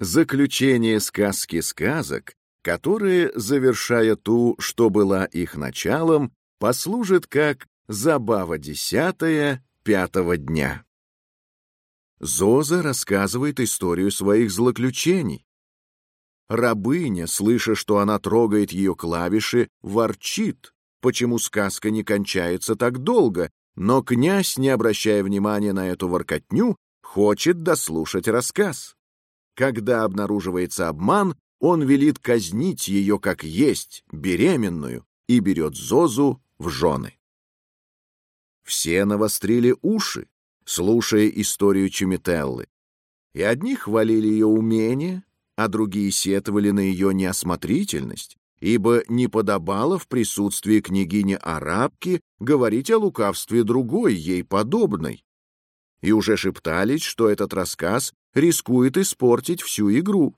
Заключение сказки сказок, которые, завершая ту, что была их началом, послужит как забава десятая пятого дня. Зоза рассказывает историю своих злоключений. Рабыня, слыша, что она трогает ее клавиши, ворчит, почему сказка не кончается так долго, но князь, не обращая внимания на эту воркотню, хочет дослушать рассказ. Когда обнаруживается обман, он велит казнить ее как есть, беременную, и берет Зозу в жены. Все навострили уши, слушая историю Чемителлы, и одни хвалили ее умение, а другие сетовали на ее неосмотрительность, ибо не подобало в присутствии княгини-арабки говорить о лукавстве другой, ей подобной. И уже шептались, что этот рассказ рискует испортить всю игру.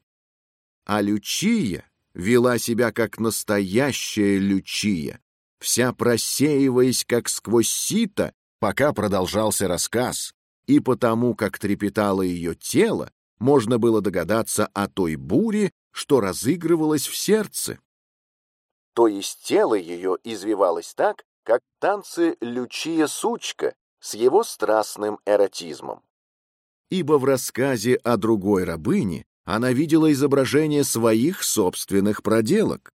А Лючия вела себя как настоящая Лючия, вся просеиваясь как сквозь сито, пока продолжался рассказ, и потому, как трепетало ее тело, можно было догадаться о той буре, что разыгрывалась в сердце то есть тело ее извивалось так, как танцы Лючия Сучка с его страстным эротизмом. Ибо в рассказе о другой рабыне она видела изображение своих собственных проделок.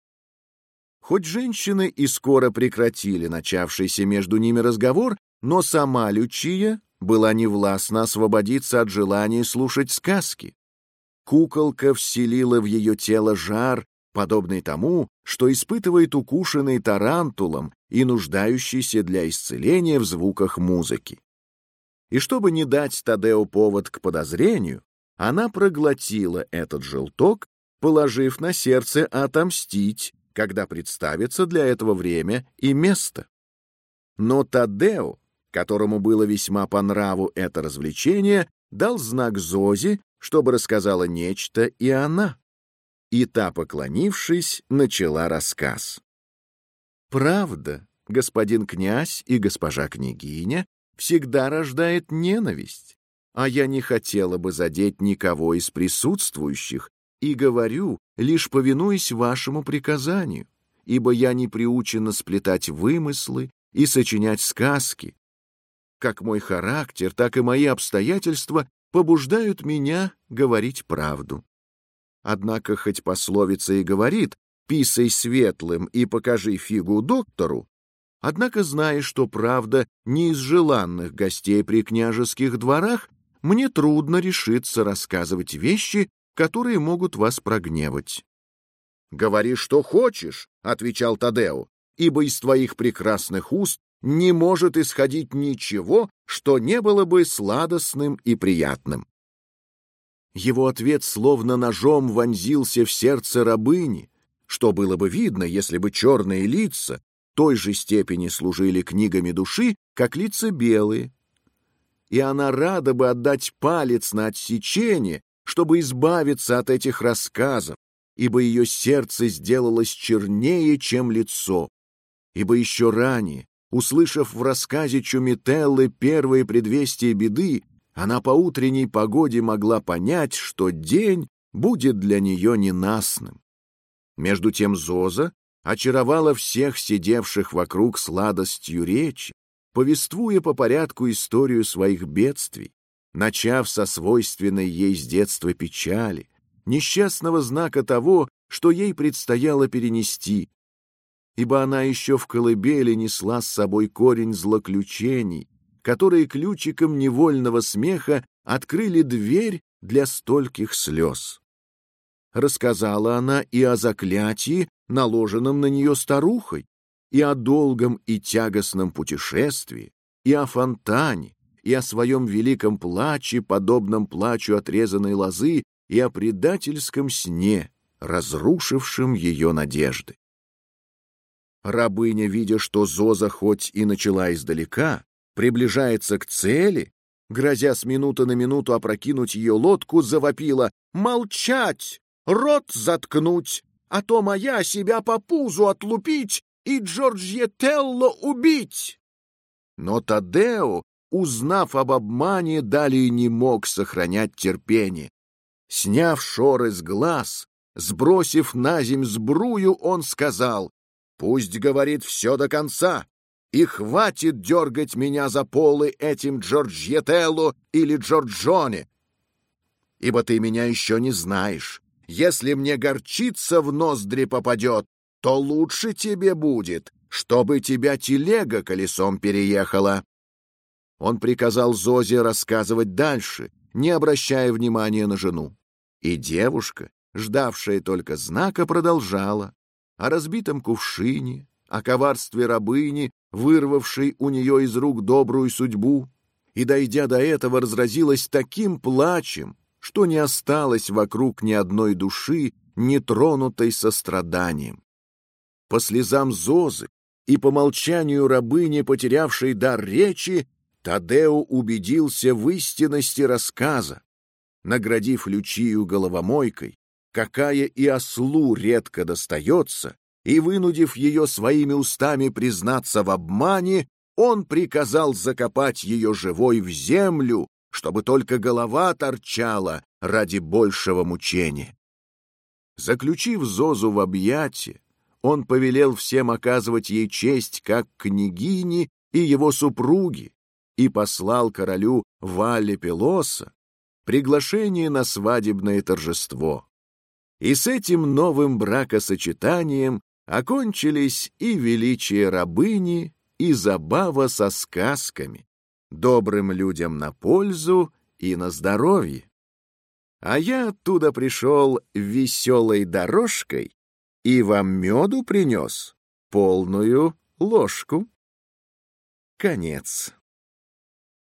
Хоть женщины и скоро прекратили начавшийся между ними разговор, но сама Лючия была невластна освободиться от желания слушать сказки. Куколка вселила в ее тело жар подобный тому, что испытывает укушенный тарантулом и нуждающийся для исцеления в звуках музыки. И чтобы не дать Тадео повод к подозрению, она проглотила этот желток, положив на сердце отомстить, когда представится для этого время и место. Но Тадео, которому было весьма по нраву это развлечение, дал знак Зозе, чтобы рассказала нечто и она и та, поклонившись, начала рассказ. «Правда, господин князь и госпожа княгиня всегда рождает ненависть, а я не хотела бы задеть никого из присутствующих и говорю, лишь повинуясь вашему приказанию, ибо я не приучена сплетать вымыслы и сочинять сказки. Как мой характер, так и мои обстоятельства побуждают меня говорить правду. Однако, хоть пословица и говорит «писай светлым и покажи фигу доктору», однако, зная, что правда не из желанных гостей при княжеских дворах, мне трудно решиться рассказывать вещи, которые могут вас прогневать. «Говори, что хочешь», — отвечал Тадео, «ибо из твоих прекрасных уст не может исходить ничего, что не было бы сладостным и приятным. Его ответ словно ножом вонзился в сердце рабыни, что было бы видно, если бы черные лица той же степени служили книгами души, как лица белые. И она рада бы отдать палец на отсечение, чтобы избавиться от этих рассказов, ибо ее сердце сделалось чернее, чем лицо. Ибо еще ранее, услышав в рассказе Чумителлы первые предвестия беды, она по утренней погоде могла понять, что день будет для нее ненастным. Между тем Зоза очаровала всех сидевших вокруг сладостью речи, повествуя по порядку историю своих бедствий, начав со свойственной ей с детства печали, несчастного знака того, что ей предстояло перенести, ибо она еще в колыбели несла с собой корень злоключений, которые ключиком невольного смеха открыли дверь для стольких слез. Рассказала она и о заклятии, наложенном на нее старухой, и о долгом и тягостном путешествии, и о фонтане, и о своем великом плаче, подобном плачу отрезанной лозы, и о предательском сне, разрушившем ее надежды. Рабыня, видя, что Зоза хоть и начала издалека, приближается к цели, грозя с минуты на минуту опрокинуть ее лодку, завопила «Молчать! Рот заткнуть! А то моя себя по пузу отлупить и Джорджьетелло убить!» Но Тадео, узнав об обмане, далее не мог сохранять терпение. Сняв шоры с глаз, сбросив на земь сбрую, он сказал, «Пусть говорит все до конца, и хватит дергать меня за полы этим Джорджьетелло или Джорджоне, ибо ты меня еще не знаешь. Если мне горчица в ноздри попадет, то лучше тебе будет, чтобы тебя телега колесом переехала». Он приказал Зозе рассказывать дальше, не обращая внимания на жену. И девушка, ждавшая только знака, продолжала о разбитом кувшине, о коварстве рабыни, вырвавшей у нее из рук добрую судьбу, и, дойдя до этого, разразилась таким плачем, что не осталось вокруг ни одной души, не тронутой состраданием. По слезам Зозы и по молчанию рабыни, потерявшей дар речи, Тадео убедился в истинности рассказа, наградив Лючию головомойкой, какая и ослу редко достается, и, вынудив ее своими устами признаться в обмане, он приказал закопать ее живой в землю, чтобы только голова торчала ради большего мучения. Заключив Зозу в объятия, он повелел всем оказывать ей честь как княгини и его супруги, и послал королю Валле Пелоса приглашение на свадебное торжество. И с этим новым бракосочетанием окончились и величие рабыни, и забава со сказками, добрым людям на пользу и на здоровье. А я оттуда пришел веселой дорожкой и вам меду принес полную ложку. Конец.